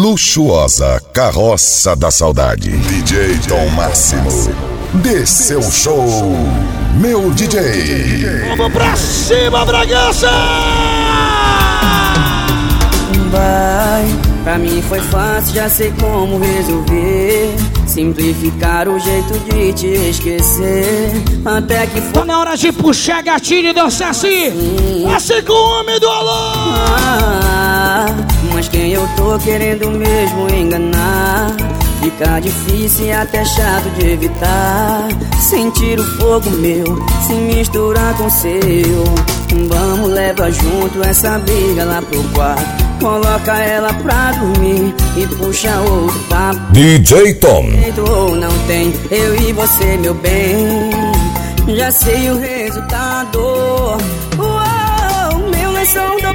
Luxuosa Carroça da Saudade. DJ Tom Máximo. Dê seu show, meu DJ. Vamos pra cima, Bragança! Vai, pra mim foi fácil, já sei como resolver. Simplificar o jeito de te esquecer. Até que foi. Tá na hora de puxar gatilho e dançar assim. Assim com o homem do alô. Ah, mas quem eu tô querendo mesmo enganar? Fica difícil e até chato de evitar. Sentir o fogo meu se misturar com o seu. Vamos, leva junto essa briga lá pro quarto. Coloca ela pra dormir e puxa outro papo. DJ Tom. Ou não tem, eu e você, meu bem. Já sei o resultado. Uou, meu lençol já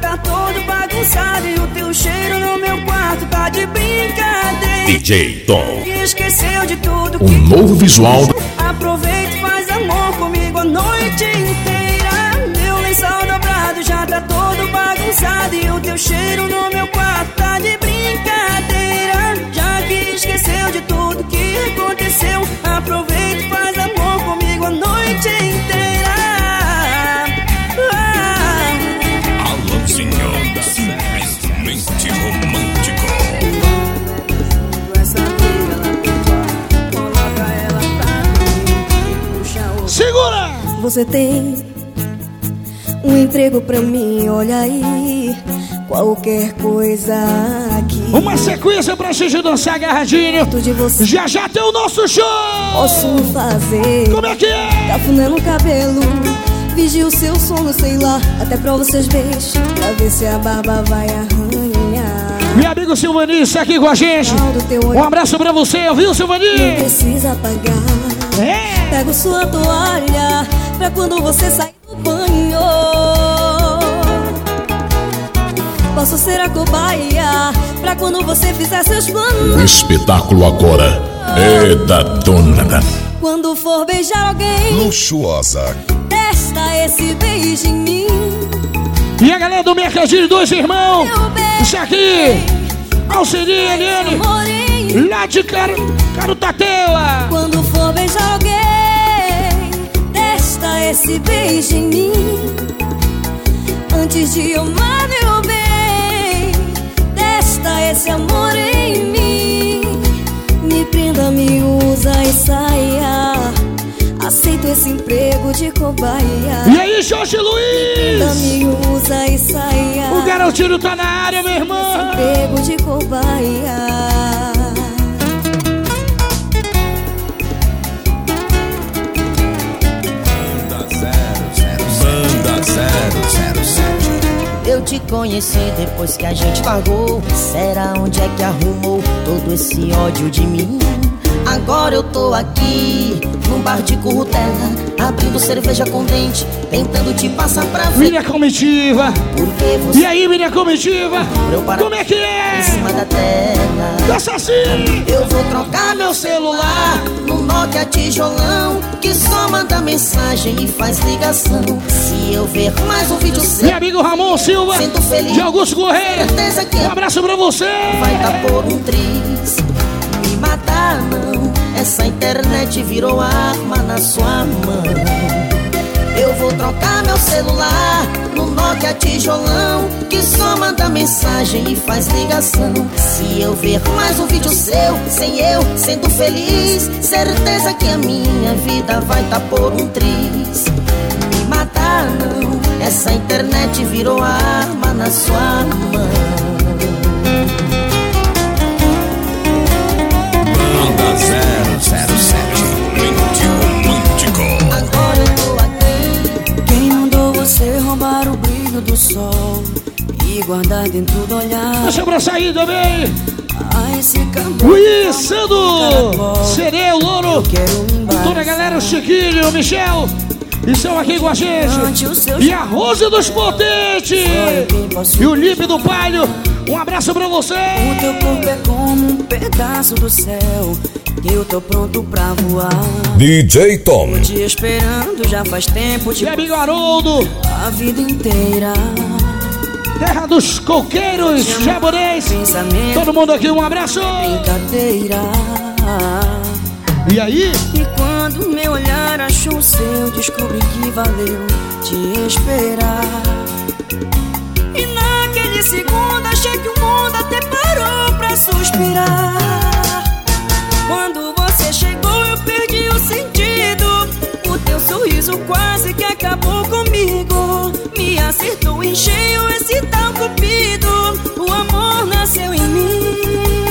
tá todo bagunçado. E o teu cheiro no meu quarto tá de brincadeira. DJ Tom. Esqueceu de tudo Um novo visual. Aproveita e faz amor comigo a noite inteira. Meu lençol dobrado já tá todo bagunçado. E o teu cheiro no meu quarto tá de brincadeira. Já que esqueceu de tudo que aconteceu, aproveita Você tem um emprego pra mim, olha aí. Qualquer coisa aqui. Uma sequência pra gente dançar agarradinho. Já já tem o nosso show! posso fazer. Como é que é? Cafuné no cabelo. Vigia o seu sono, sei lá. Até pra vocês beijos. Pra ver se a barba vai arranhar. Meu amigo Silvani está aqui com a gente. Um abraço pra você, viu, Não Silvani? precisa pagar. É! Pego sua toalha pra quando você sair do banho. Posso ser a cobaia pra quando você fizer seus O planos. espetáculo agora é da dona da Quando for beijar alguém, Luxuosa. testa esse beijo em mim. E a galera do Mercadinho Dois Irmãos. Isso aqui. Auxilia, Eliane. Lá de Caro, Carutatela. Quando for beijar alguém, testa esse beijo em mim. Antes de amar, meu bem, testa esse amor em mim. Me prenda, me usa e saia. Aceito esse emprego de cobaia. E aí, Jorge Prenda, Luiz? me usa e saia. O garotinho tá na área, meu irmão. Emprego de cobaia. Eu te conheci depois que a gente largou. Será onde é que arrumou todo esse ódio de mim? Agora eu tô aqui, num bar de currutela, abrindo cerveja com dente, tentando te passar pra ver. Minha comitiva. E aí, minha comitiva? Como é que em é? cima da tela. Assim. Eu vou trocar meu celular no Nokia tijolão Que só manda mensagem e faz ligação Se eu ver mais um vídeo seu Meu amigo Ramon Silva. Sinto feliz. De Augusto Correia. Que Um abraço pra você. vai dar por um triz Me matar não Essa internet virou arma na sua mão Eu vou trocar meu celular no Nokia tijolão Que só manda mensagem e faz ligação Se eu ver mais um vídeo seu Sem eu sendo feliz Certeza que a minha vida vai dar por um triz não Essa internet virou arma na sua mão Banda 007. Mente romântico. Agora eu tô aqui Quem mandou você roubar o brilho do sol e guardar dentro do olhar? Deixa pra sair também. Ah. Luiz Sando. Sereu, Louro. Toda a galera, o Chiquinho, o Michel. Estão aqui com a gente. E a Rose dos Potentes. E o Lipe do Palio. Um abraço pra você. O teu corpo é como um pedaço do céu. Eu tô pronto pra voar. DJ Tom. Te esperando já faz tempo, E tipo amigo Haroldo. a vida inteira. Terra dos coqueiros, japonês. Pensamento, Todo mundo aqui, um abraço. brincadeira. E aí? E quando meu olhar achou o seu, descobri que valeu te esperar. E naquele segundo achei que o mundo até parou pra suspirar. Quando você chegou, eu perdi o sentido. O teu sorriso quase que acabou comigo. Me acertou em cheio esse tal cupido. O amor nasceu em mim.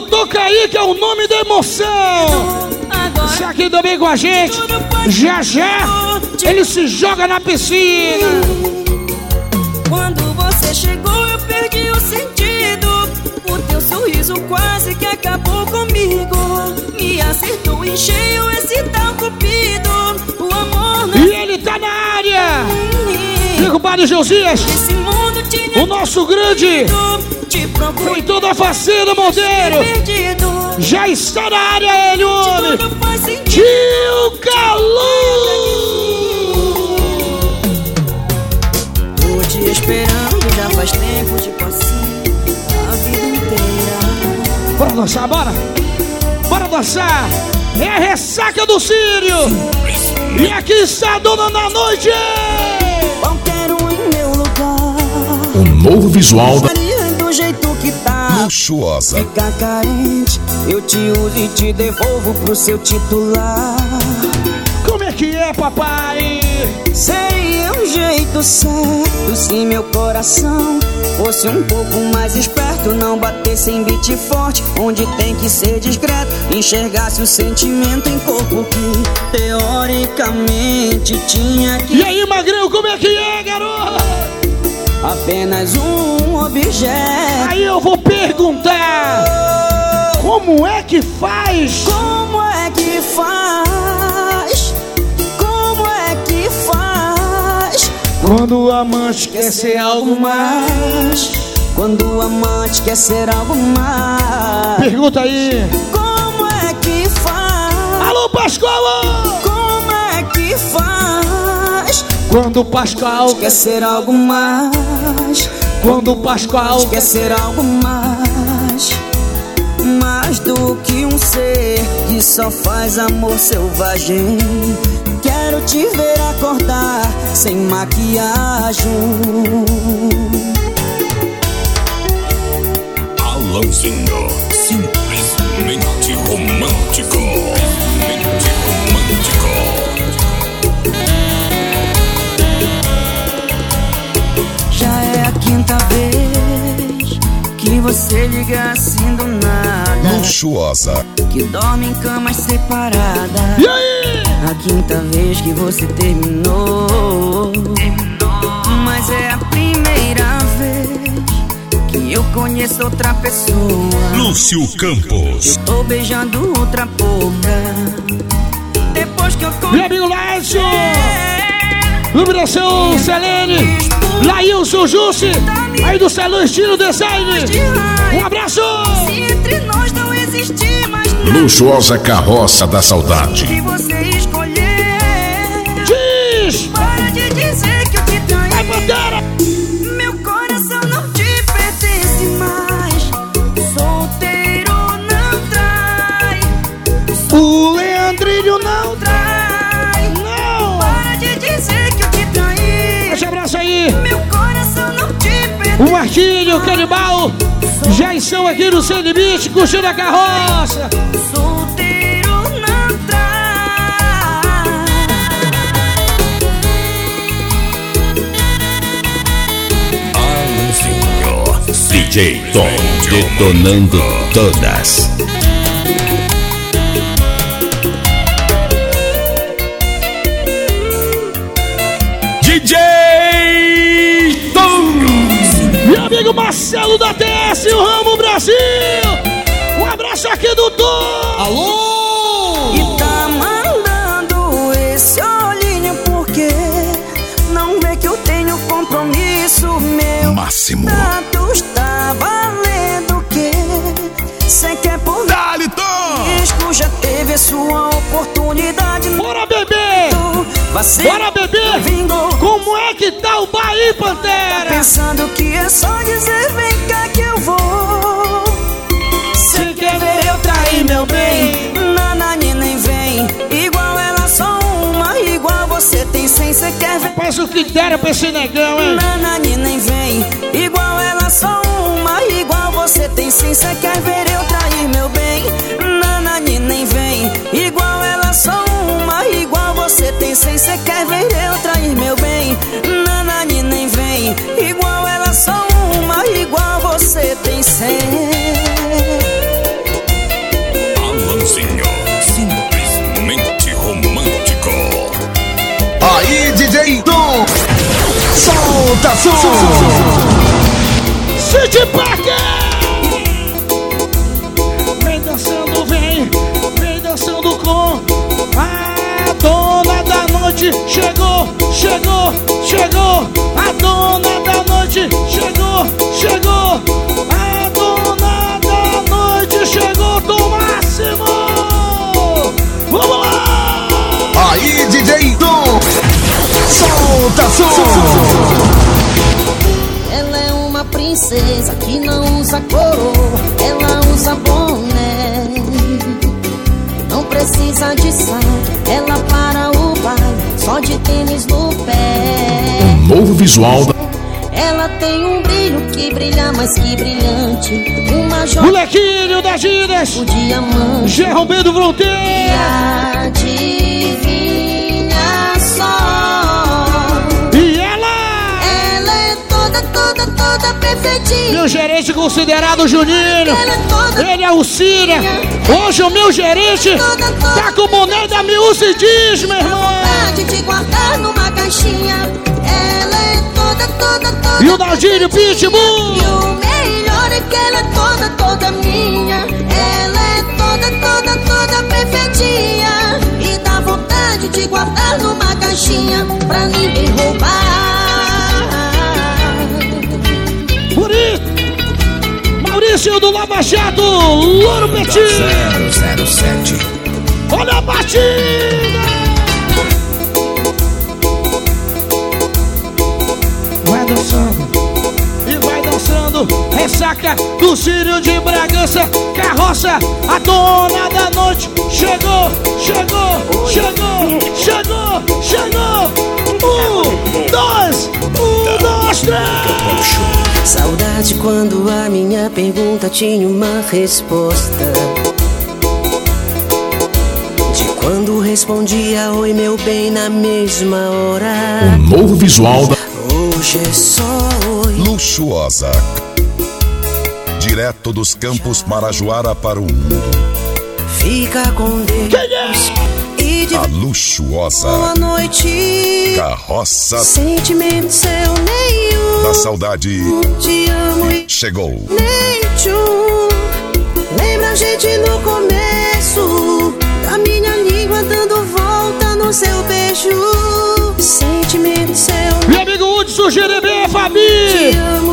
Doutor Kaique é o nome da emoção. Esse aqui também com a gente. Já já ele se joga na piscina. Quando você chegou, eu perdi o sentido. O teu sorriso quase que acabou comigo. Me acertou em cheio esse tal cupido. O amor E ele tá na área. Compadre Josias, o nosso grande te procurei feitor da Facenda Monteiro. Já está na área ele, homem. Tio Calu. Tô te esperando, já faz tempo, tipo assim, a vida inteira. Bora dançar, bora. Bora dançar. É a ressaca do Sírio. E aqui está a dona da noite. Novo visual da do jeito que tá. luxuosa. Fica carente, eu te uso e te devolvo pro seu titular. Como é que é, papai? Seria um jeito certo se meu coração fosse um pouco mais esperto. Não batesse em beat forte, onde tem que ser discreto. Enxergasse o sentimento em corpo que teoricamente tinha que E aí, Magrão, como é que é, garoto? Apenas um objeto. Aí eu vou perguntar: como é que faz? Como é que faz? Como é que faz? Quando o amante quer ser algo mais. Quando o amante quer ser algo mais. Pergunta aí. Como é que faz? Alô, Pascoal! Como é que faz? Quando o Pascoal Quer ser algo mais. Quando o Pascoal Quer ser algo mais. Mais do que um ser que só faz amor selvagem. Quero te ver acordar sem maquiagem. Alãozinho, simplesmente você liga assim do nada. Luxuosa. Que dorme em camas separadas. E aí? A quinta vez que você terminou. Mas é a primeira vez que eu conheço outra pessoa. Lúcio Campos. Tô beijando outra boca. Depois que eu Meu conheço. amigo Laércio! Iluminação Selene! Laílson Jussi! Aí do Salão Estilo Design! Um abraço! Se entre nós não existir mais Luxuosa carroça da saudade. Pertence. O Marquinho, o Canibal! Já estão aqui no Sem Limite, curtindo a carroça! Solteiro não trai. DJ Tom detonando todas. Marcelo da TS, o Ramo Brasil! Um abraço aqui do Tom! Alô! E tá mandando esse olhinho porque não vê que eu tenho compromisso meu. Máximo. Status tá valendo o quê? Cê quer por Dali Tom. risco, já teve a sua oportunidade. Você Bora, bebê! vingou. Como é que tá o Bahia, Pantera? Pensando que é só dizer vem cá que eu vou. Se quer ver eu trair meu bem, Nanani nem vem. Igual ela só uma, igual você tem cem. Cê quer ver Faz o que der pra esse negão, hein? Nanani nem vem. Igual ela só uma, igual você tem cem. Cê quer ver eu trair meu bem, quer ver eu trair meu bem, Nanani nem vem. Igual ela só uma, igual você tem cem. Alanzinho, simplesmente romântico. Aí, DJ Tom. Solta som. City Parker! Noite. Chegou, chegou, chegou. A dona da noite chegou, chegou. A dona da noite chegou, Tom Máximo! Vamos lá! Aí, DJ Tom. Solta som. Ela é uma princesa que não usa coroa, ela usa boné. Não precisa de saia, Novo visual da Ela tem um brilho que brilha mais que brilhante, uma joia Molequinho das gírias, o diamante. Gerron B do Fronteira. Adivinha só. E ela, Ela é toda, toda, toda perfeitinha. Meu gerente considerado Juninho. É Ele é o Cira. Hoje o meu gerente tá com o boné da Music Diz, meu irmão. vontade de guardar numa caixinha. Ela é toda, toda, toda. E o Naldinho Pitbull. E o melhor é que ela é toda, toda minha. Ela é toda, toda, toda perfeitinha. E dá vontade de guardar numa caixinha pra ninguém roubar. Maurício do Lava Jato, Louro Petit. 007. Olha a batida. Vai dançando. E vai dançando, ressaca do Sírio de Bragança, carroça, a dona da noite, chegou, chegou, chegou, chegou, chegou, um, dois, um, dois, três. Saudade quando a minha pergunta tinha uma resposta. De quando respondia oi meu bem na mesma hora. Novo visual da Hoje é só oi. Luxuosa. Direto dos campos Marajoara para o mundo. Fica com Deus. Quem é? E de A luxuosa boa noite. carroça Sentimento seu saudade Te amo e chegou. tchum. Lembra a gente no começo da minha língua dando volta no seu beijo. Sentimento seu Meu amigo Hudson, Jerebê, Fabi,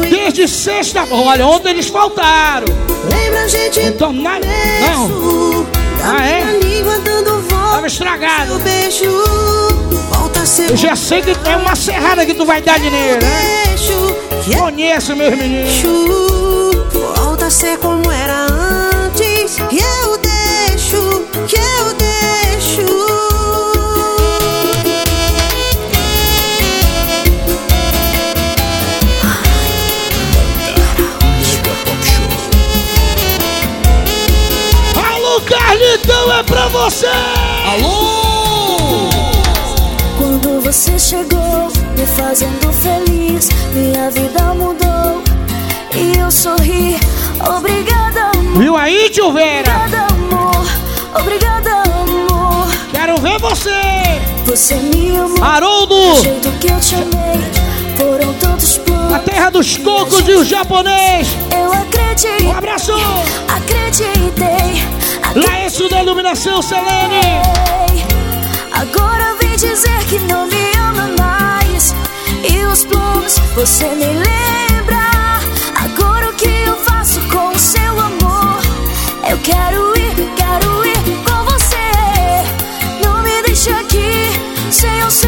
desde sexta, olha, ontem eles faltaram. Lembra a gente Então, no na- começo não. da Ah, é? minha língua dando volta Tava estragado. no beijo. Eu já sei que é uma serrada que tu vai dar dinheiro, né? é Conheço, meus meninos. volta a ser como era antes. Que eu deixo, que eu deixo. Alô, Carlitão, é pra você! Alô! Você chegou, me fazendo feliz, minha vida mudou e eu sorri. Obrigada, amor. Viu aí, tio Vera? Obrigada, amor. Obrigada, amor. Quero ver você! Você me amou. Haroldo, Do jeito que eu te amei. Foram tantos a planos. terra dos cocos e o japonês! Eu acreditei. Um abraço! Acreditei. Laércio da Iluminação, Selene! Agora vem dizer que não me ama mais. E os planos você nem lembra. Agora o que eu faço com o seu amor? Eu quero ir, quero ir com você. Não me deixe aqui sem o seu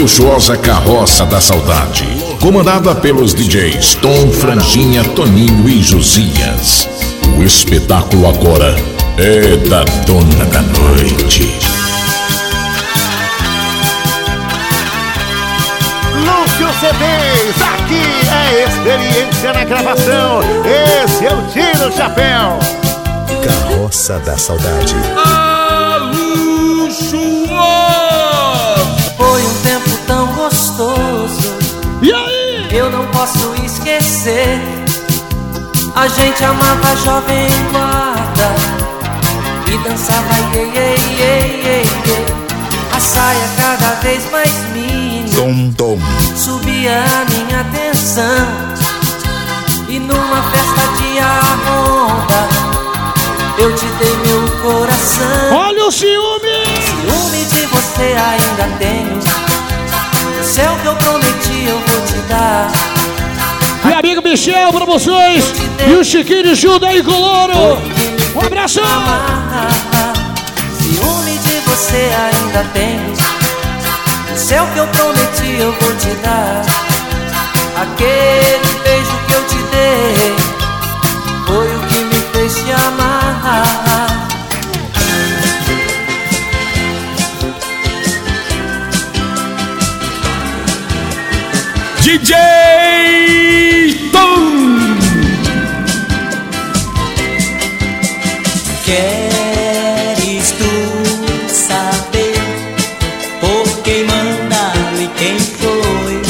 Luxuosa Carroça da Saudade. Comandada pelos DJs Tom, Franjinha, Toninho e Josias. O espetáculo agora é da Dona da Noite. Lúcio CDs, aqui é experiência na gravação. Esse é o Tiro Chapéu. Carroça da Saudade. Posso esquecer. A gente amava jovem guarda e dançava iê, iê, iê, iê, iê. A saia cada vez mais mini Tom Tom. subia a minha atenção. E numa festa de arronda, eu te dei meu coração. Olha o ciúme. Ciúme de você ainda tenho. O céu que eu prometi eu vou te dar. Meu amigo Michel, promoções. E o Chiquinho Juda e Coloro. Um abraço. Amar. Ciúme de você ainda tenho. O céu que eu prometi eu vou te dar. Aquele beijo que eu te dei foi o que me fez te amar. DJ Queres tu saber por quem mandaram e quem foi?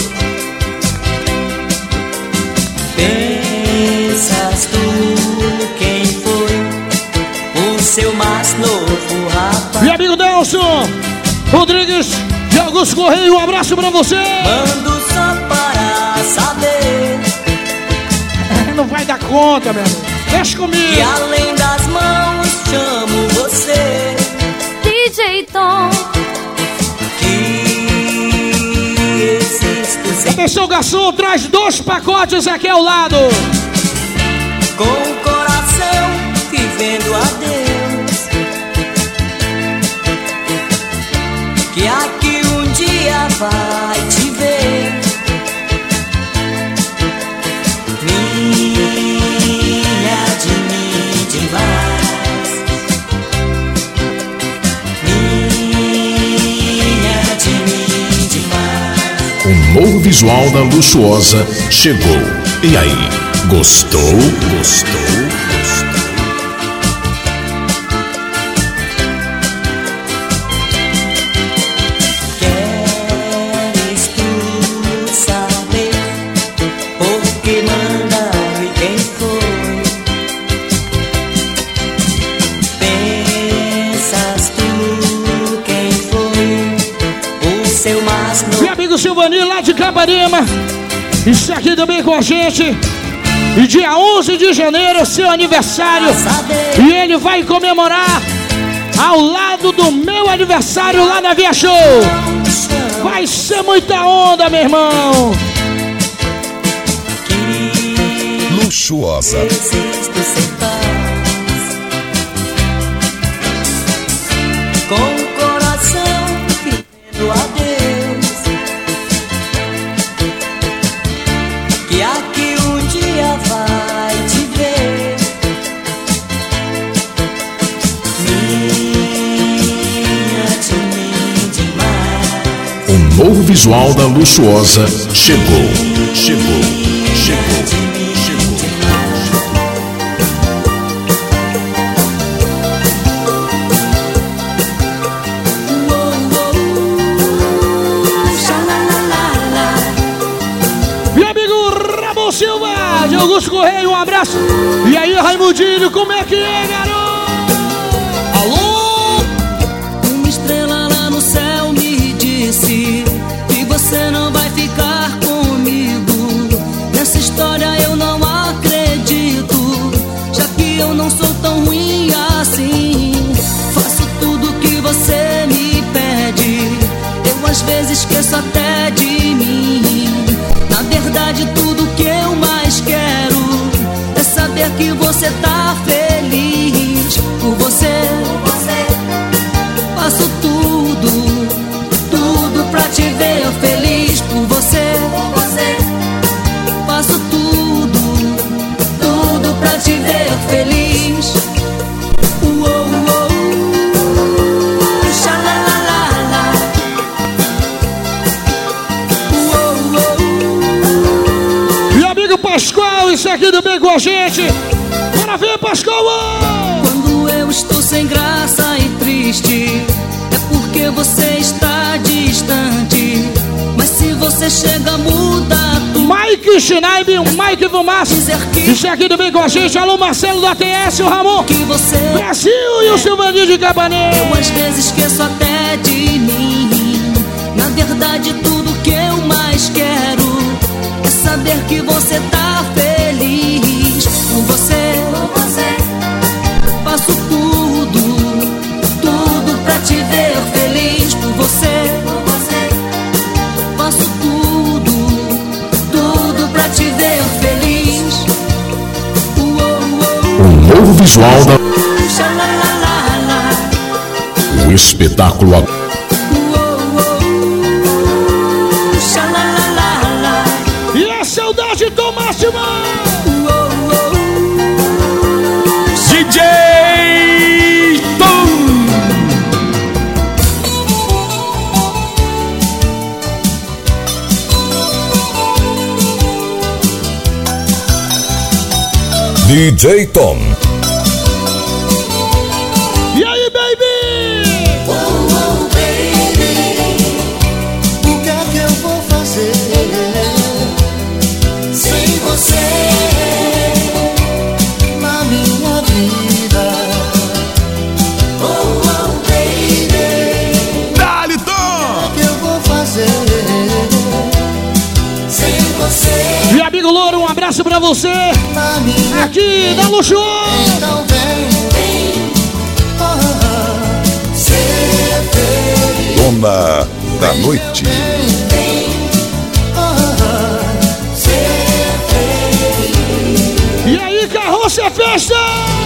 Pensas tu quem foi o seu mais novo rapaz? Meu amigo Nelson Rodrigues de Augusto Correio, um abraço pra você. Mando só para saber Não vai dar conta, meu amigo. Deixa comigo. além das mãos chamo você. DJ Tom, Que existo sem Atenção, garçom, traz dois pacotes aqui ao lado. com o coração vivendo a Deus. Que aqui um dia vai novo visual da Luxuosa chegou. E aí, gostou? Gostou? Está aqui também com a gente. E dia 11 de janeiro, seu aniversário. E ele vai comemorar ao lado do meu aniversário lá na Via Show. Vai ser muita onda, meu irmão. que Luxuosa. Com Um novo visual da Luxuosa chegou. Chegou. Chegou. Chegou. Amigo Ramon Silva de Augusto Correio, um abraço. E aí, Raimundinho, como é que é, garoto? Saber que você tá feliz por você. Faço tudo, tudo pra te ver com a gente. Bora ver, Pascoal! Quando eu estou sem graça e triste, é porque você está distante. Mas se você chega, muda tudo. Mike Schneib, o Mike do Márcio. Isso aqui também com a gente. Alô, Marcelo do ATS, o Ramon. Que você Brasil e o Silvaninho de Cabanê. Eu às vezes esqueço até de mim. Na verdade, tudo que eu mais quero é saber que você tá feliz. Novo visual da. O espetáculo. E a saudade do Máximo. DJ Tom. DJ Tom. Você. Aqui da Luxo. Então vem, vem, ser feliz. Dona da Noite. Ser feliz. E aí, carroça é festa.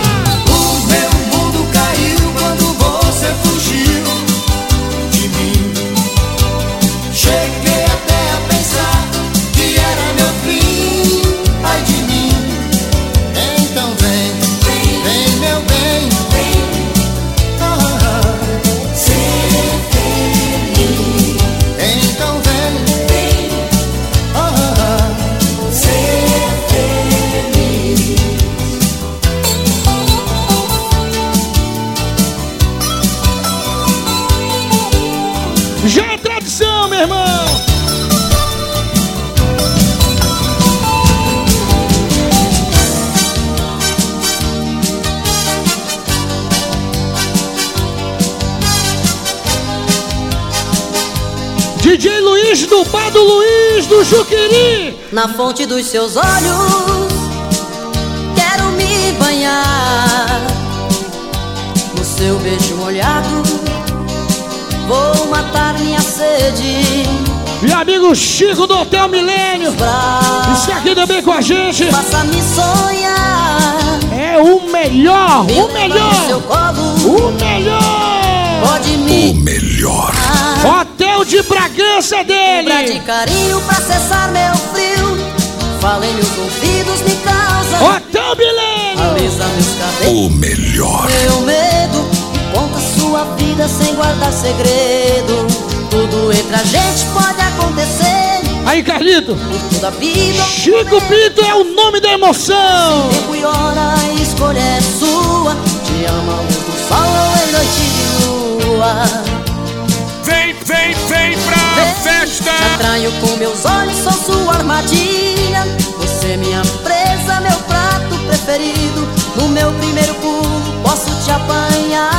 Do Luiz do Juqueri. Na fonte dos seus olhos Quero me banhar No seu beijo molhado Vou matar minha sede E amigo Chico do Hotel Milênio. Isso aqui também com a gente. Faça-me sonhar É o melhor, Me o melhor, seu colo o melhor. Pode me O melhor. De Bragança Lembra de dele. carinho pra cessar meu frio Fala em meus ouvidos, me causa Hotel Milênio. Alisa meus cabelos O melhor. Meu medo Conta sua vida sem guardar segredo Tudo entre a gente pode acontecer Aí, Carlito. Vida Chico Pinto é o nome da emoção. Tempo e hora a escolha é sua Te luz do sol ou em noite de lua Vem, vem, vem pra festa. Te atraio com meus olhos, sou sua armadilha. Você minha presa, meu prato preferido. No meu primeiro pulo posso te apanhar.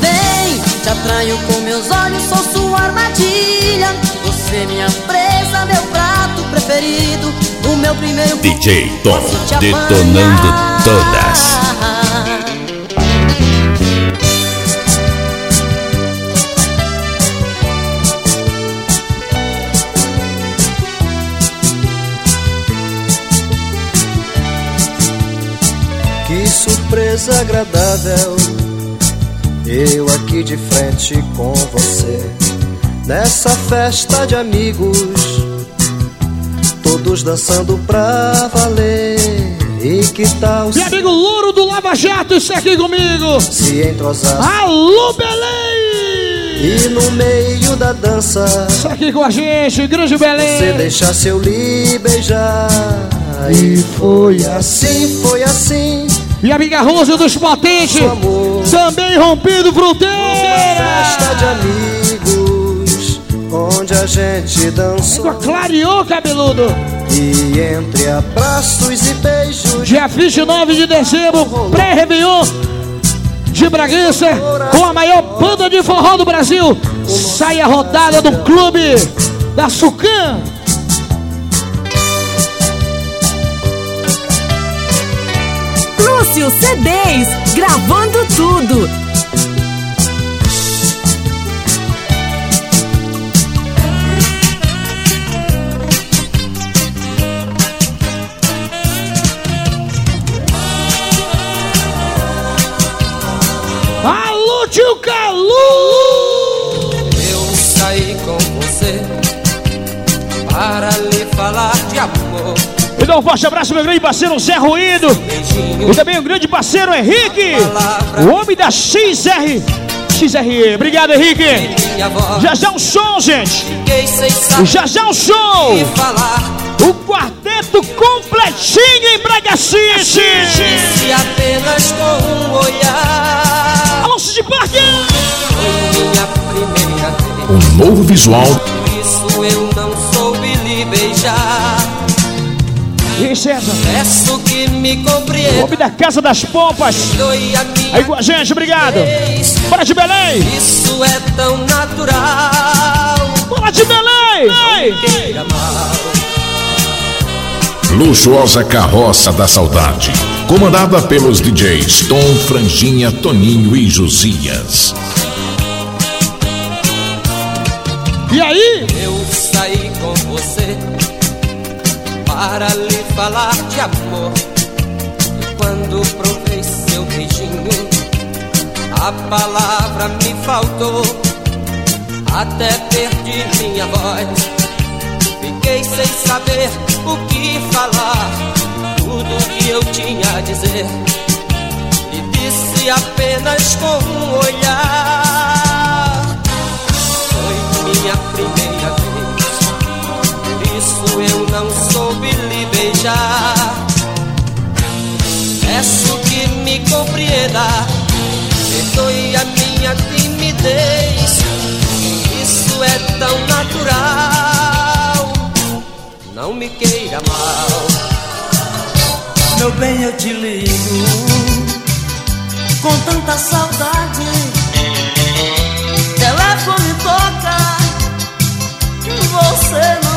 Vem, te atraio com meus olhos, sou sua armadilha. Você minha presa, meu prato preferido. No meu primeiro pulo DJ Tom, detonando todas. Surpresa agradável Eu aqui de frente com você Nessa festa de amigos. Todos dançando pra valer E que tal E amigo Louro do Lava Jato, isso aqui comigo. se entrosar? Alô, Belém! E no meio da dança Isso aqui com a gente, grande Belém. Você deixasse eu lhe beijar E foi assim, foi assim E a amiga Rosa dos Potentes Também rompido fronteira Festa de amigos Onde a gente dançou. Clareou, cabeludo. E entre abraços e beijos. Dia 29 de dezembro Pré-Réveillon de Bragança Com a maior banda de forró do Brasil. Sai a rodada do clube Da Sucan Lúcio C10, gravando tudo. Alô, tio Calu! Eu saí com você para lhe falar de amor. E dá um forte abraço, meu grande parceiro Zé Ruído. E também o grande parceiro Henrique. O homem da XR. XRE. Obrigado, Henrique. Já já um som, gente. Já já um som. O quarteto completinho em Braga City. Se apenas com um olhar. Alonso de Parque. Foi minha primeira vez. Um novo visual. Por isso eu não soube lhe beijar. E César? Peço que me compreenda. O homem da Casa das Pompas. Aí com a gente, obrigado. Bora de Belém. Isso é tão natural. Bora de Belém. Luxuosa Carroça da Saudade. Comandada pelos DJs Tom, Franjinha, Toninho e Josias. E aí? Falar de amor. E quando provei seu beijinho, a palavra me faltou. Até perdi minha voz. Fiquei sem saber o que falar. Tudo que eu tinha a dizer. E disse apenas com um olhar. Foi minha primeira não soube lhe beijar. Peço que me compreenda. Perdoe a minha timidez. Isso é tão natural. Não me queira mal. Meu bem, eu te ligo com tanta saudade. Telefone toca, você não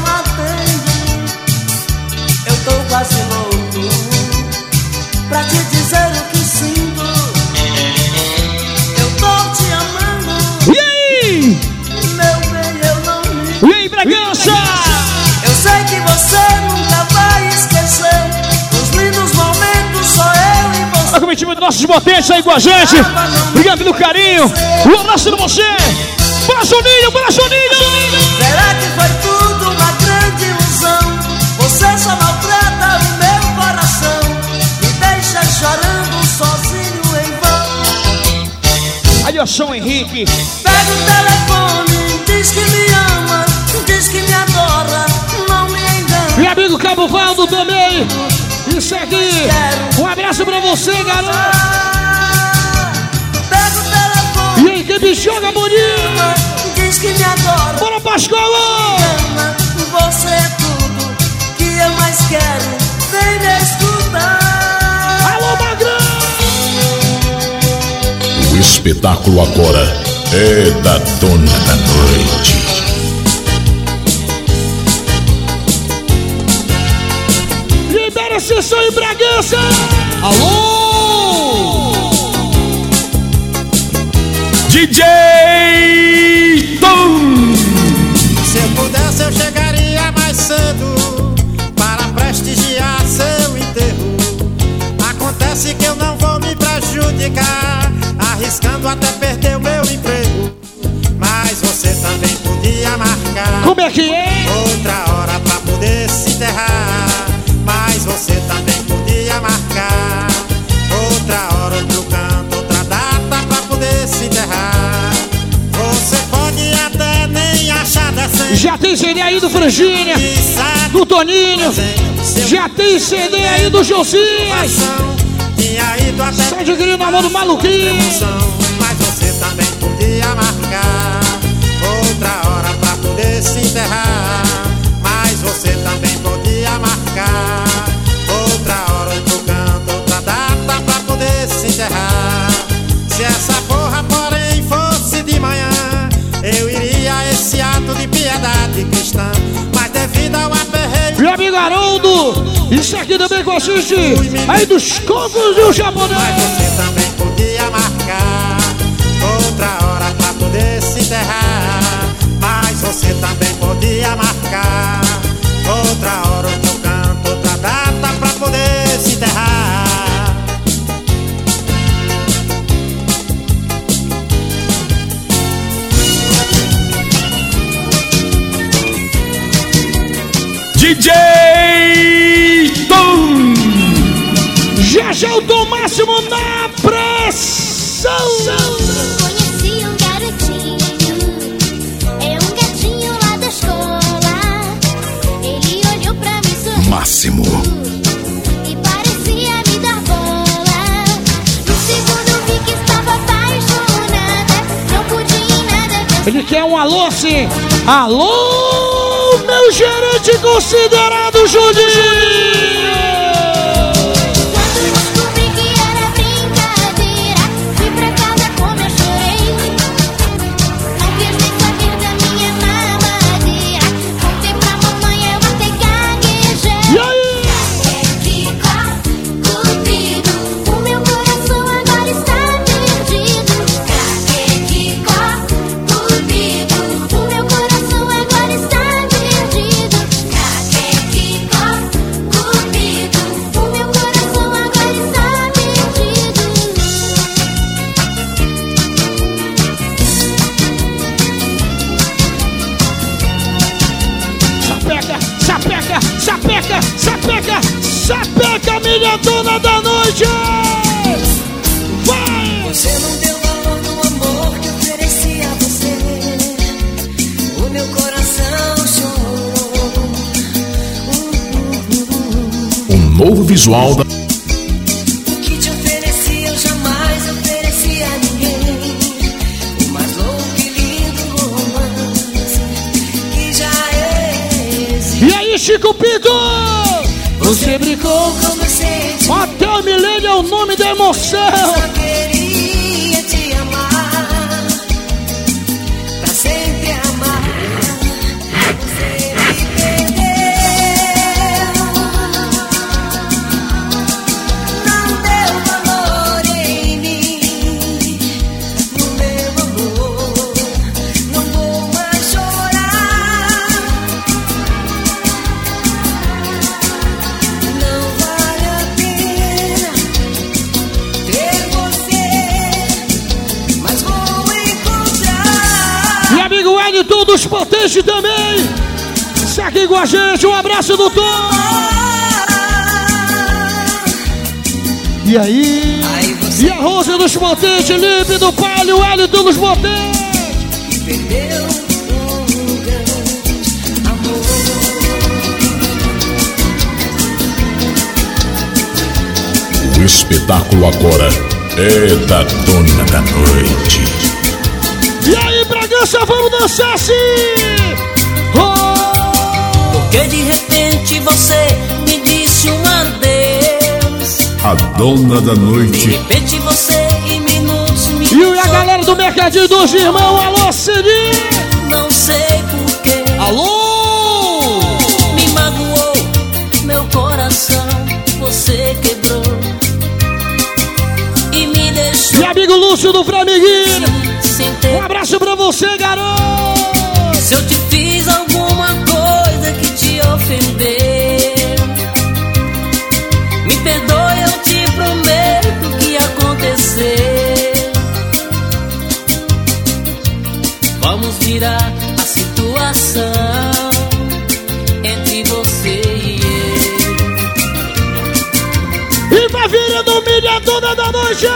quase louco pra te dizer o que sinto. Eu tô te amando. E aí? Meu bem, eu não me. E aí, Bragança? Eu sei que você nunca vai esquecer os lindos momentos, só eu e você. Olha como o time do nossos potentes aí com a gente. Obrigado pelo carinho. Um abraço de você. Bora, Juninho, bora, Juninho. Será que São Henrique. Pega o telefone, diz que me ama, diz que me adora, não me engana. Meu amigo Cabo Valdo também. Isso aqui. Um abraço pra você, garoto. Pega o telefone. E aí, quem me joga, bonito? Diz que me adora. Bora, Pascoal! Você é tudo que eu mais quero. Vem me espetáculo agora é da Dona da Noite. Libera a sessão em Bragança! Alô! DJ Tom! Se eu pudesse, eu chegaria mais cedo para prestigiar seu enterro. Acontece que eu não vou me prejudicar, arriscando até perder o meu emprego. Mas você também podia marcar. Como é que é? Outra hora pra poder se enterrar. Mas você também podia marcar. Outra hora, outro canto, outra data pra poder se enterrar. Você pode Já tem CD aí do Franginha, do Toninho. Já tem CD aí do Josias. Sai de grilo na mão do maluquinho. Mas você também podia marcar outra hora pra poder se enterrar. Mas você também podia marcar outra hora, outro canto, outra data pra poder se enterrar. Se essa porra, porém, fosse de manhã, eu iria a esse ato de piedade cristã. Mas devido ao aperreio. Meu amigo Haroldo, isso aqui também com a gente. Aí dos cocos e o japonês. Mas você também podia marcar outra hora pra poder se enterrar. Mas você também podia marcar outra hora, outro canto, outra data pra poder se enterrar. DJ Já já o Máximo na pressão. Conheci um garotinho, é um gatinho lá da escola. Ele olhou pra mim sorrindo Máximo. e parecia me dar bola. No segundo vi que estava apaixonada, não podia nada Ele quer um alô sim. Alô, meu gerente considerado Juninho. Visual da gente. Um abraço do Tom. E aí? E a Rosa dos Potentes, Lipe do Palio, Wellington dos Potentes. Perdeu um grande amor. O espetáculo agora é da dona da noite. E aí, Bragança, vamos dançar sim! Porque de repente você me disse um adeus. A dona da De noite. repente você em minutos me E a galera do Mercadinho dos Irmãos, alô, Cidinho! Não sei porquê. Alô! Me magoou meu coração. Você quebrou e me deixou. E amigo Lúcio do ter. um abraço pra você, garoto! Da noite!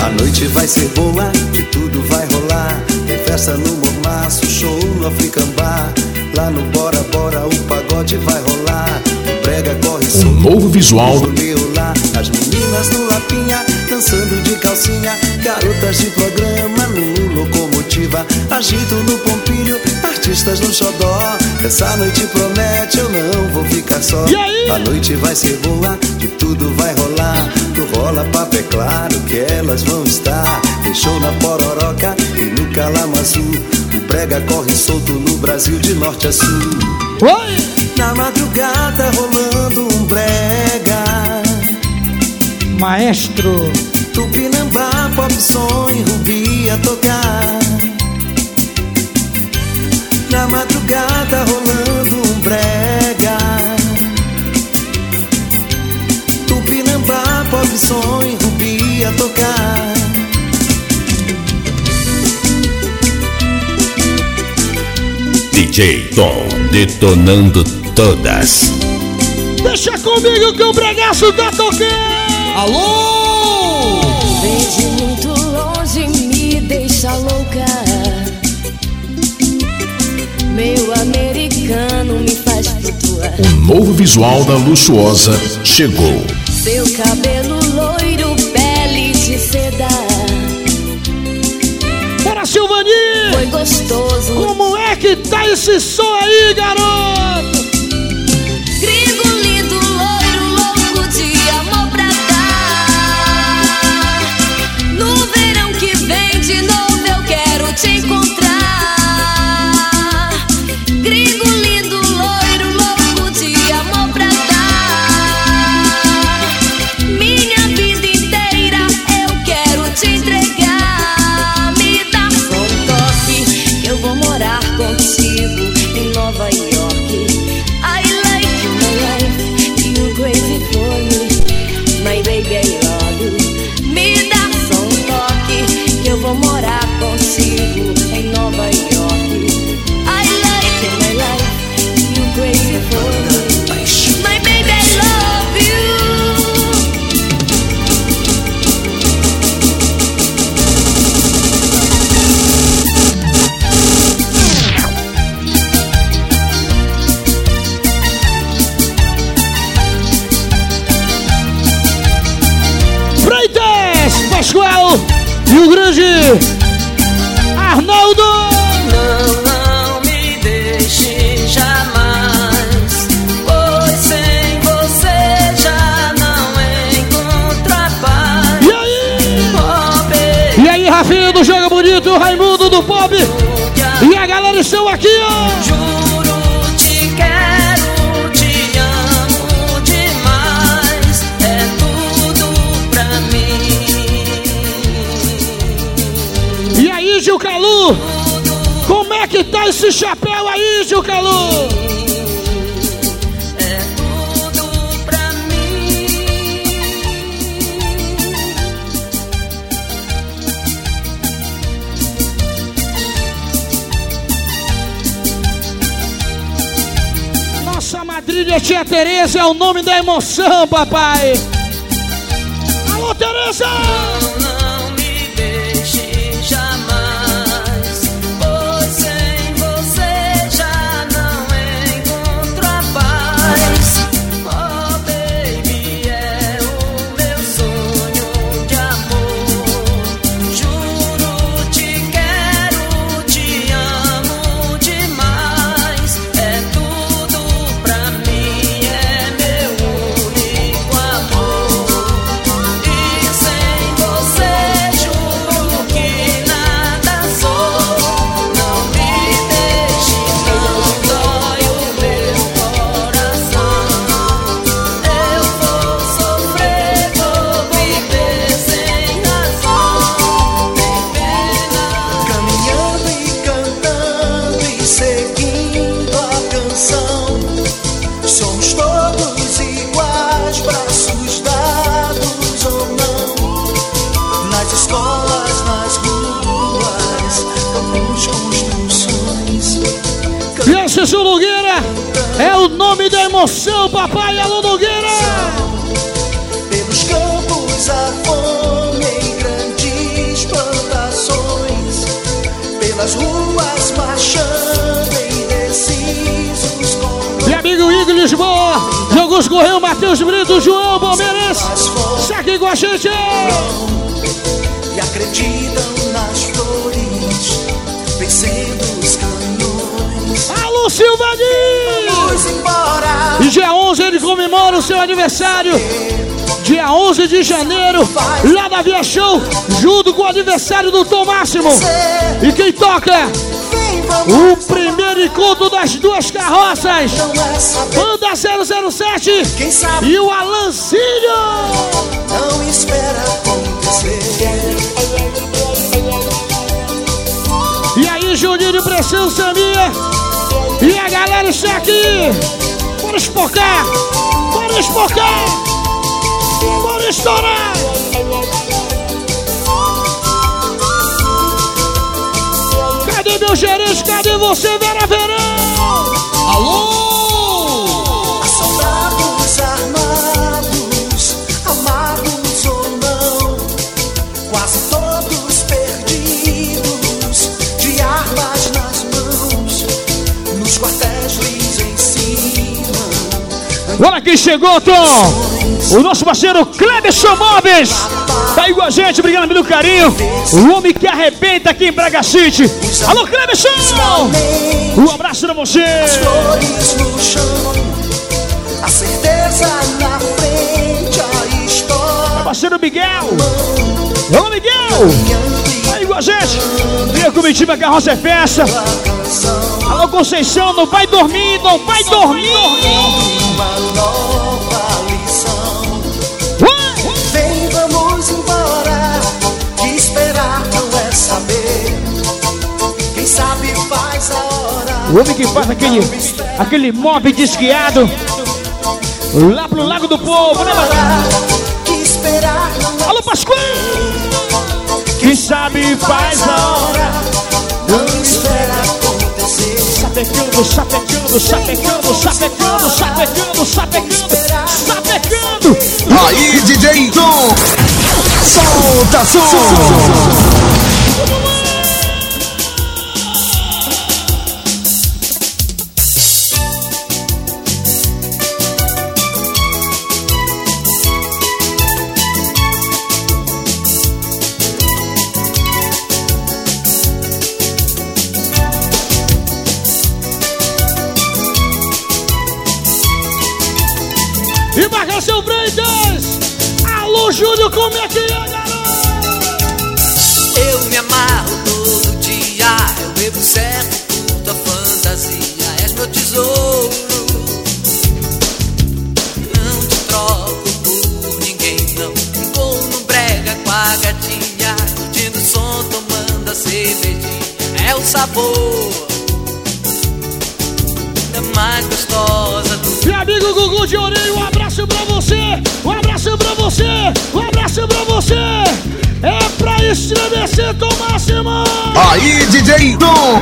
A noite vai ser boa e tudo vai rolar. Tem festa no mormaço, show no African Bar. Lá no Bora Bora o pagode vai rolar. O brega corre Um novo visual lá, as meninas no Lapinha, dançando de calcinha, garotas de programa no Locomotiva, agito no Pompilho, artistas no Xodó. Essa noite promete, eu não vou ficar só. A noite vai ser boa, de tudo vai rolar. No rola papo é claro que elas vão estar. Show na Pororoca e no Calamaçu. O brega corre solto no Brasil de norte a sul. Na madrugada rolando um brega. Maestro. Tupinambá, pop som e rubi a tocar. Na madrugada rolando um brega. Tupinambá, pop som e rubi a tocar. DJ Tom detonando todas. Deixa comigo que o bregaço tá tocando. Alô! Vem novo visual da luxuosa chegou. Seu cabelo loiro, pele de seda. Bora, Silvani! Foi gostoso. Como é que tá esse som aí, garoto? Esse chapéu aí, Gil? É tudo pra mim. Nossa madrinha tia Tereza é o nome da emoção, papai. Augusto Correio, Matheus Brito, João Palmeiras. Segue com a gente. E acreditam nas flores, vencendo os canhões. Alô, Silvadinho! Vamos embora. E dia 11 ele comemora o seu aniversário. Dia 11 de janeiro, lá na Via Show, junto com o aniversário do Tom Máximo. E quem toca? O primeiro encontro das duas carroças. Banda 007 e o Alancinho. Não espera acontecer. E aí, Juninho de Pressão, Samia. E a galera está aqui. Bora espocar. Bora espocar. Bora estourar. Cadê meu gerente? Cadê você, Vera Verão? Alô? Olha quem chegou, Tom! O nosso parceiro Cleberson Móveis! Tá aí com a gente, obrigado pelo carinho. O homem que arrebenta aqui em Braga City. Alô, Cleberson! Um abraço pra você! Flores no chão, a certeza na frente, a história. Parceiro Miguel! Alô, Miguel! Tá aí com a gente! A comitiva Carroça é Festa! Alô, Conceição, não vai dormir, não vai dormir! Uma nova lição. Vem, vamos embora. Que esperar não é saber. Quem sabe faz a hora. O homem que faz aquele, aquele mob desquiado lá pro Lago do Povo, né, mano? Que esperar não é Alô, Pascoal! Quem sabe faz a hora. Não espera acontecer. Sapecando, sapecando, sapecando, sapecando, sapecando, sapecando, sapecando. Aí, DJ Tom. Solta som. Júlio, como é que é, garoto? Eu me amarro todo dia, eu bebo certo, curto a fantasia, és meu tesouro. Não te troco por ninguém, não. Vou no brega com a gatinha, curtindo o som, tomando a cervejinha. É o sabor da mais gostosa do Meu amigo Gugu de Orelha, Abraço pra você! É pra estremecer, Tom Máximo! Aí, DJ Tom.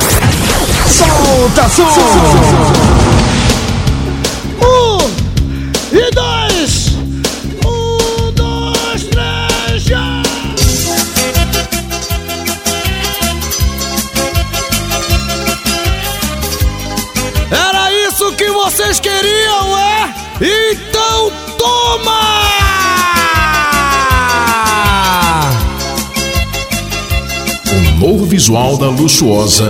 Solta som. Visual da luxuosa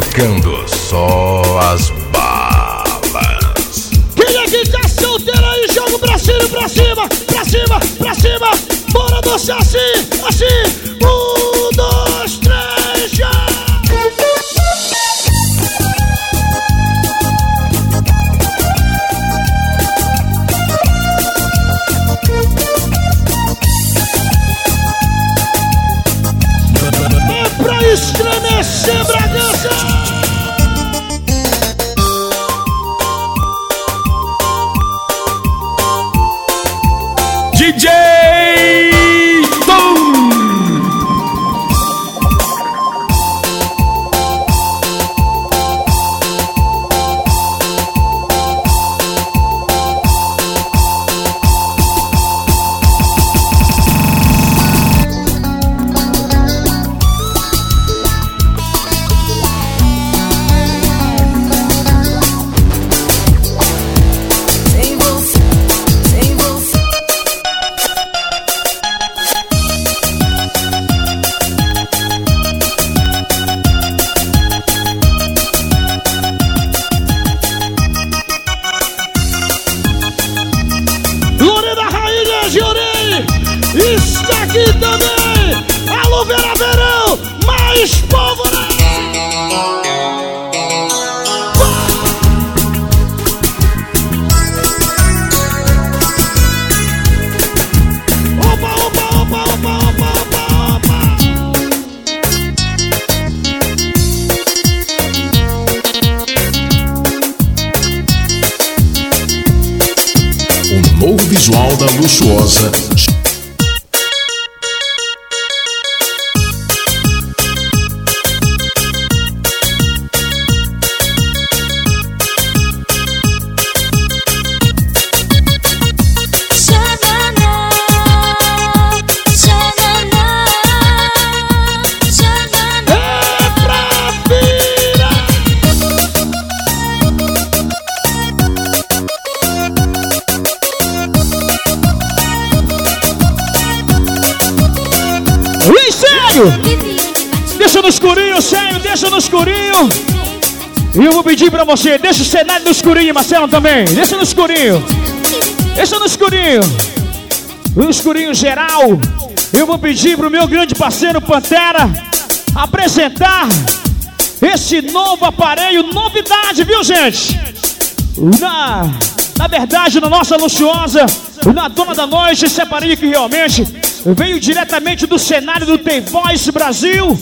tocando só as balas. Quem é que tá solteiro aí, joga pra cima, pra cima, pra cima, pra cima. Bora dançar assim. Luxuosa escurinho. E eu vou pedir pra você, deixa o cenário no escurinho, Marcelo também. Deixa no escurinho. Deixa no escurinho. No escurinho geral. Eu vou pedir pro meu grande parceiro Pantera apresentar esse novo aparelho, novidade, viu gente? Na, na verdade, na nossa luxuosa, na Dona da Noite, esse aparelho que realmente veio diretamente do cenário do The Voice Brasil.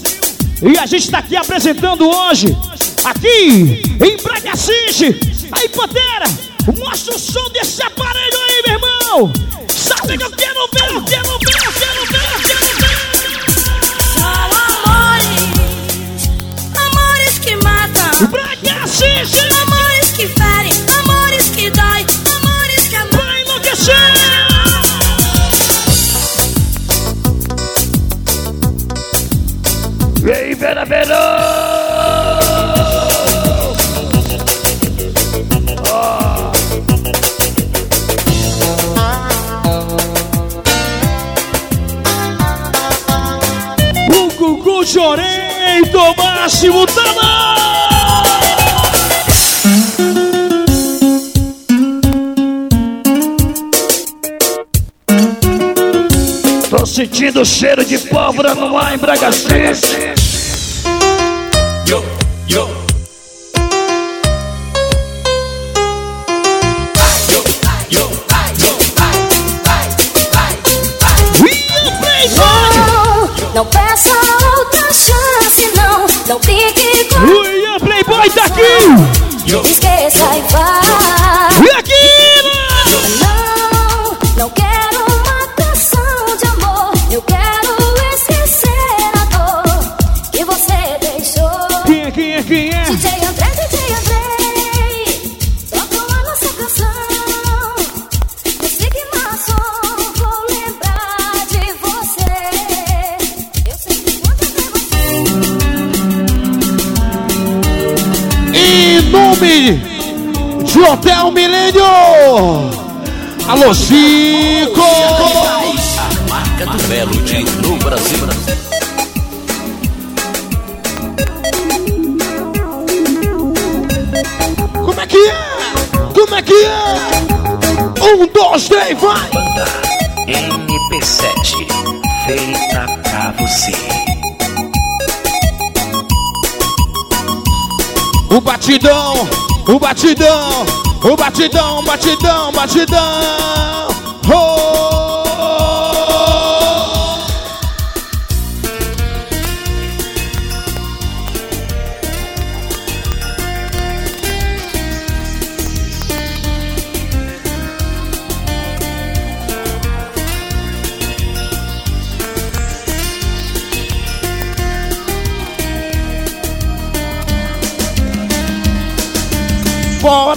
E a gente está aqui apresentando hoje, aqui em Braga City. Aí, Pantera, mostra o som desse aparelho aí, meu irmão. Sabe que eu quero ver, eu quero ver, eu quero ver, eu quero ver. São amores, amores que matam. Braga Verão! O Gugu Chorei do Máximo Tamanho! Tô sentindo o cheiro de pólvora no ar em Braga No Brasil. Como é que é? Como é que é? Um, dois, três, vai! MP7, feita pra você. O batidão, o batidão, o batidão, batidão, batidão.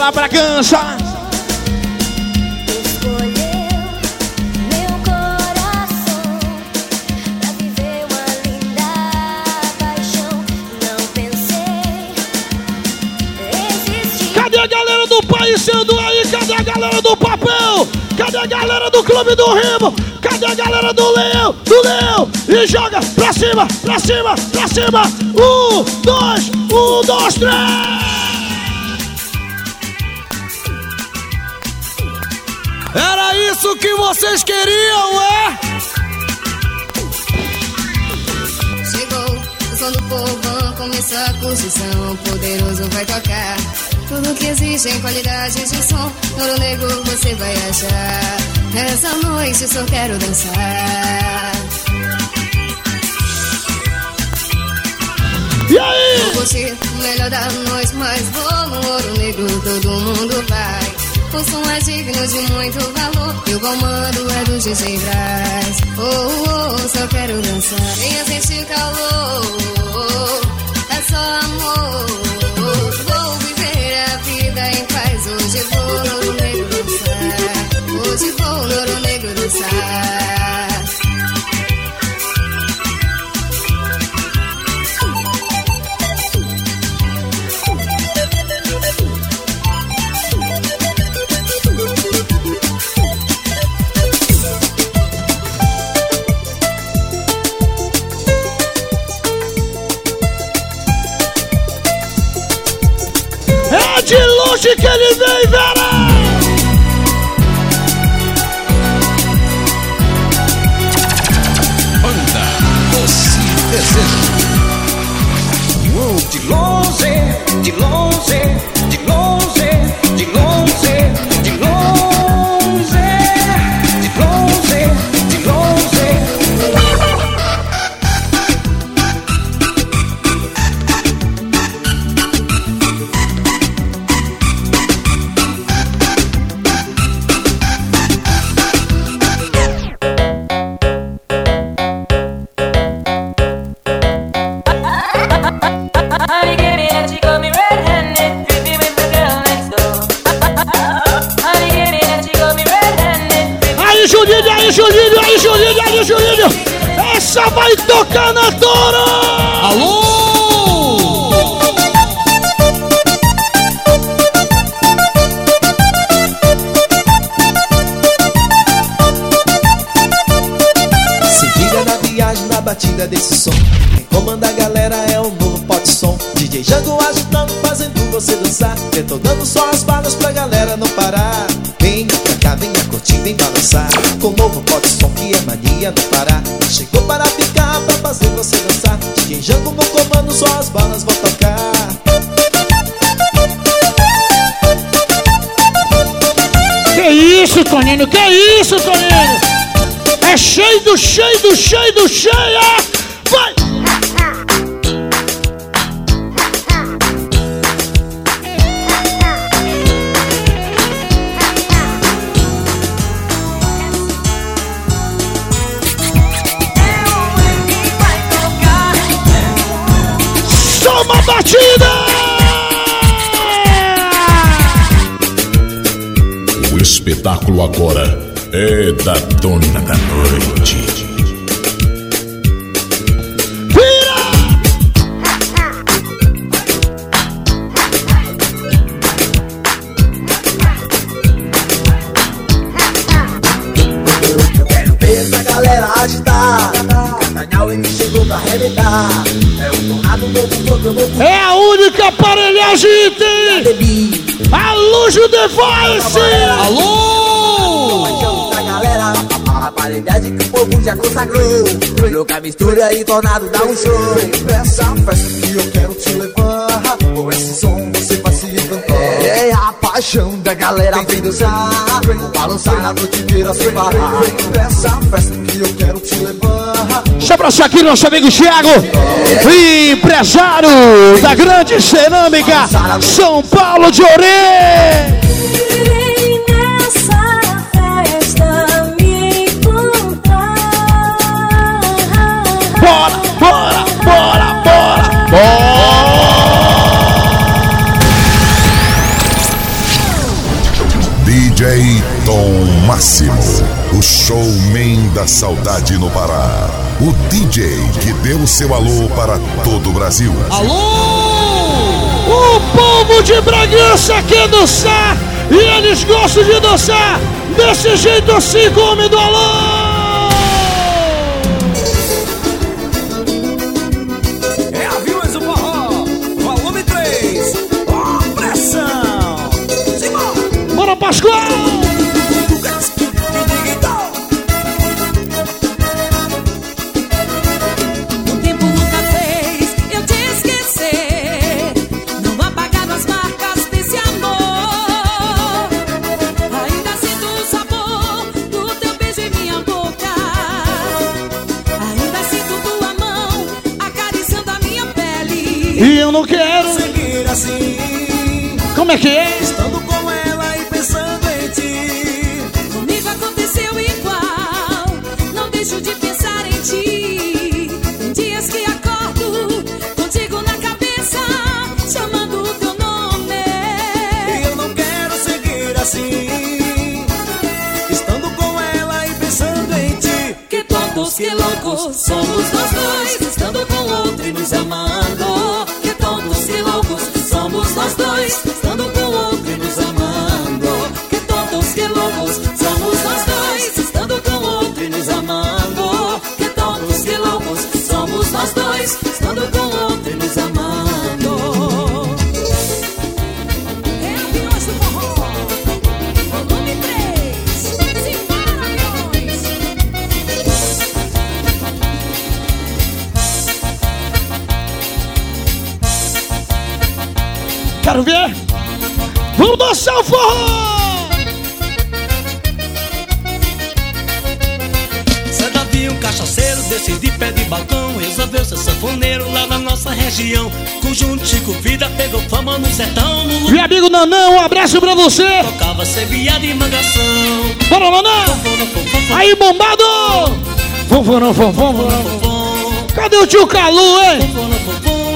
Bora Bragança! Meu coração pra viver uma linda paixão. Não pensei. Cadê a galera do país sendo aí? Cadê a galera do papel? Cadê a galera do clube do Rimo? Cadê a galera do leão? Do leão! E joga pra cima, pra cima, pra cima! Um, dois, um, dois, três! Que vocês queriam, é? Chegou o som do povão, começou a curtição. Poderoso vai tocar. Tudo que existe em qualidade de som. Ouro negro você vai achar. Essa noite só quero dançar. E aí? Vou curtir o melhor da noite, mas vou no ouro negro, todo mundo vai. O som é digno de muito valor. E o comando é do DJ Braz Oh, oh, oh, só quero dançar. Venha sentir calor. É só amor. Vou viver a vida em paz. Hoje vou no negro dançar. Hoje vou no negro dançar longe que espetáculo agora é da dona da noite. Quero ver essa galera agitar noite chegou pra arrebentar. É o tornado novo todo eu vou É a única aparelhagem que tem. A luz do Device. Alô! Da galera, a aparelhagem que o povo já consagrou. Louca mistura e tornado dá um show. Essa festa que eu quero te levar Com esse som você vai se encantar É a paixão da galera vem dançar. Vem balançar a noite inteira sem parar. Essa festa que eu quero te levar Deixa pra aqui nosso amigo Thiago, empresário da grande cerâmica São Paulo de Orê. Bora, bora, bora, bora, bora. DJ Tom Máximo, o showman da saudade no Pará. O DJ que deu seu alô para todo o Brasil. O povo de Bragança quer dançar e eles gostam de dançar desse jeito assim como do alô. Assim, Como é que é? Região Conjunto Chico Vida pegou fama no sertão No Meu amigo Nanão, um abraço pra você. tocava ser viado e mangação Bora, Nanão. Aí, bombado. Fofo, fofo. Cadê o tio Calu, hein?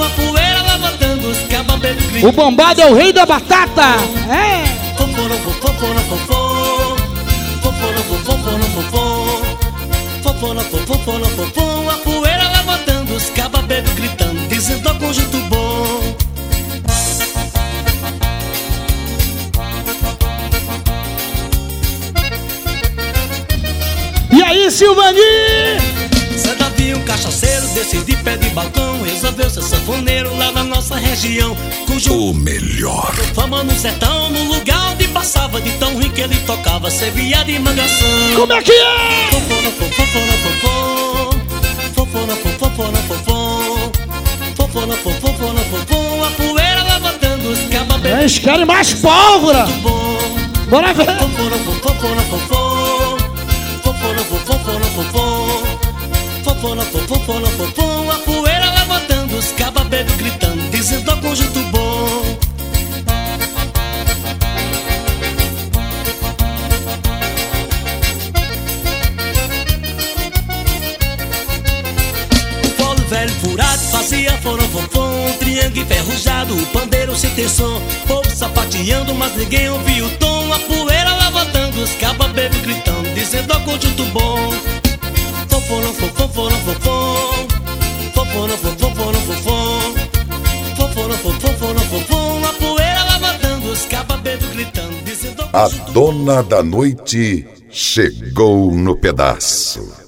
A poeira levantando os cababeiros O bombado é o rei da batata. É. A poeira conjunto bom. E aí, Silvani? Zé Davi, um cachaceiro desse de pé de balcão? Resolveu ser sanfoneiro lá na nossa região. Conjunto O melhor. Fama no sertão, no lugar onde passava De tão que ele tocava, ser viado e mangação. Como é que é? Fofona, fofona, fofona Fofona, fofona, fofona Fofona, fofona, fofona A poeira levantando os cababeiros Eles querem mais pólvora. Bora ver. Fofona, fofona, fofona Fofona, fofona, fofona Fofona, fofona, fofona A poeira levantando os cababeiros gritando Dizendo ao conjunto bom fazia forofofom Triângulo enferrujado, o pandeiro sem ter som Povo sapateando, mas ninguém ouvia o tom A poeira levantando, os cababeiros gritando Dizendo ao conjunto bom Fofona, fofona, fofom Fofona, fofona, fofom Fofona, fofona, fofom A poeira levantando, os cababeiros gritando Dizendo A dona da noite chegou no pedaço.